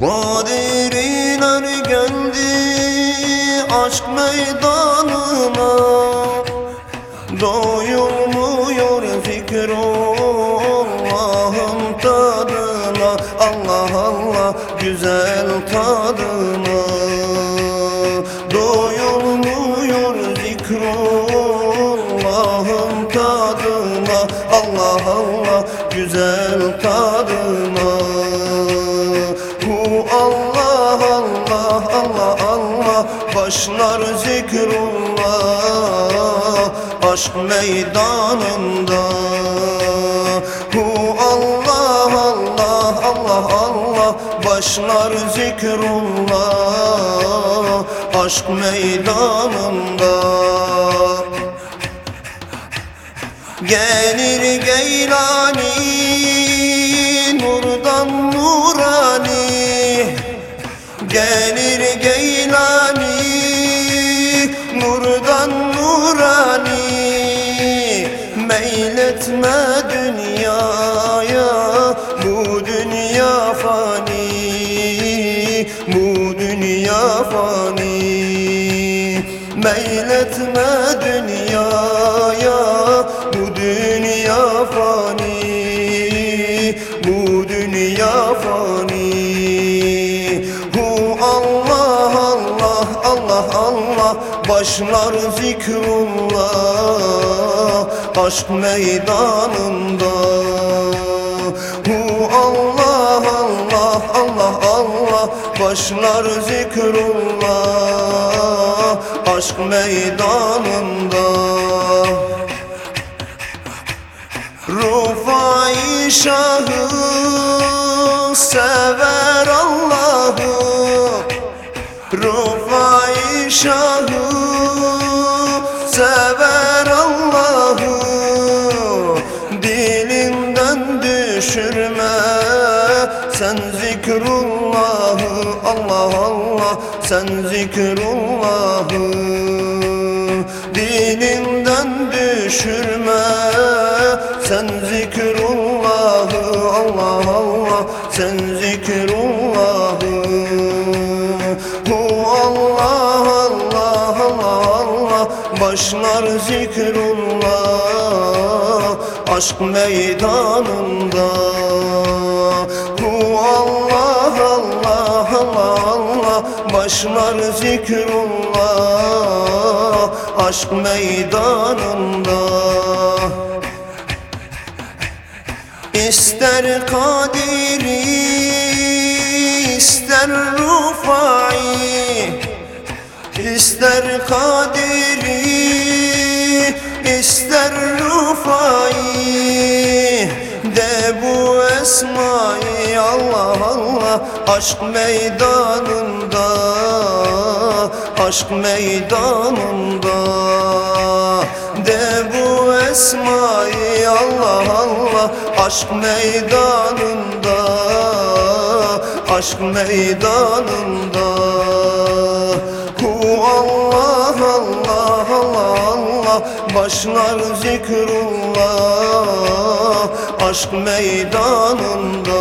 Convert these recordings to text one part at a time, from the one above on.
Kadiriler geldi aşk meydanına. Doyulmuyor fikrullahın tadına. Allah Allah güzel tadına. Doyulmuyor zikrullahın tadına. Allah Allah güzel tadına Başlar zikrullah Aşk meydanında. Hu Allah Allah Allah Allah Başlar zikrullah Aşk meydanında. Gelir Geylani Nurdan nurani. Gelir Geylani Meyletme dünyaya Bu dünya fani Bu dünya fani. Meyletme dünyaya Bu dünya fani Bu dünya fani. Hu Allah Allah Allah Allah Başlar zikrullah Aşk meydanında. Hu Allah Allah Allah Allah. Başlar zikrullah. Aşk meydanında. Rufai Şahı sever Allah'ı. Rufai Şahı sen zikrullahı Dilinden düşürme. Sen zikrullahı Allah Allah. Sen zikrullahı. Hu Allah Allah Allah Allah. Başlar zikrullah Aşk meydanında Başlar zikrullah Aşk meydanında. İster Kadiri ister Rufai İster Kadiri ister Rufai. De bu esmayı Allah Allah Aşk meydanında Aşk meydanında. De bu esmayı Allah Allah Aşk meydanında Aşk meydanında. Hu Allah Allah Allah Allah Başlar zikrullah Aşk meydanında.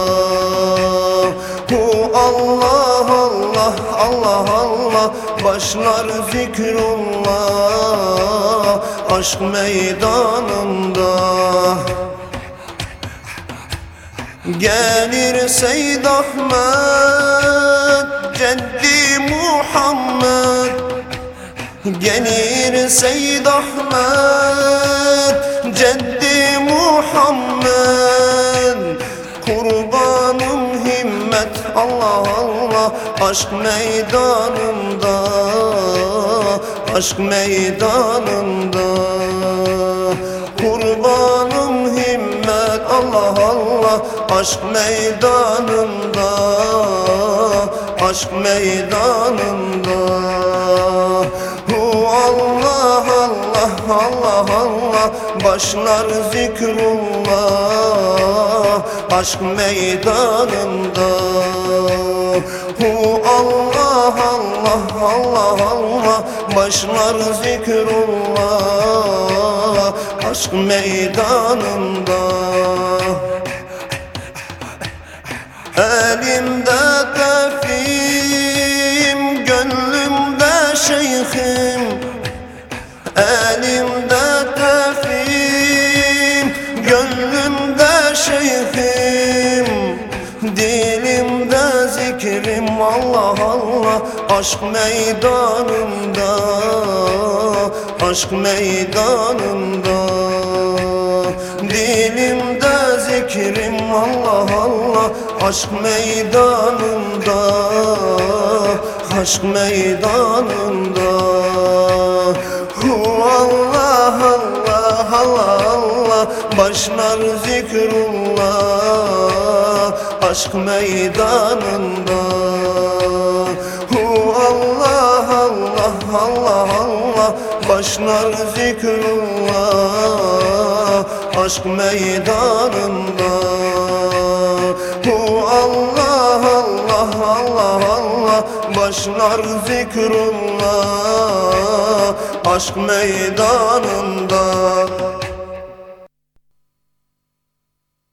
Hu Allah Allah Allah Allah Başlar zikrullah Aşk meydanında. Gelir Seyyid Ahmet Ceddi Muhammed. Gelir Seyyid Ahmet Ceddi Muhammed Allah Allah Aşk meydanında Aşk meydanında. Kurbanım himmet Allah Allah Aşk meydanında Aşk meydanında Allah Allah Allah Allah. Başlar zikrullah Aşk meydanında. Hu Allah Allah Allah Allah. Başlar zikrullah Aşk meydanında. Elimde tef Elimde tefim Gönlümde şeyhim. Dilimde zikrim Allah Allah. Aşk meydanında Aşk meydanında Dilimde zikrim Allah Allah. Aşk meydanında Aşk meydanında Allah Allah Allah. Allah Başlar zikrullah Aşk meydanında. Hu Allah Allah Allah Allah. Başlar zikrullah Aşk meydanında. Hu Allah Başlar zikrullah Aşk meydanında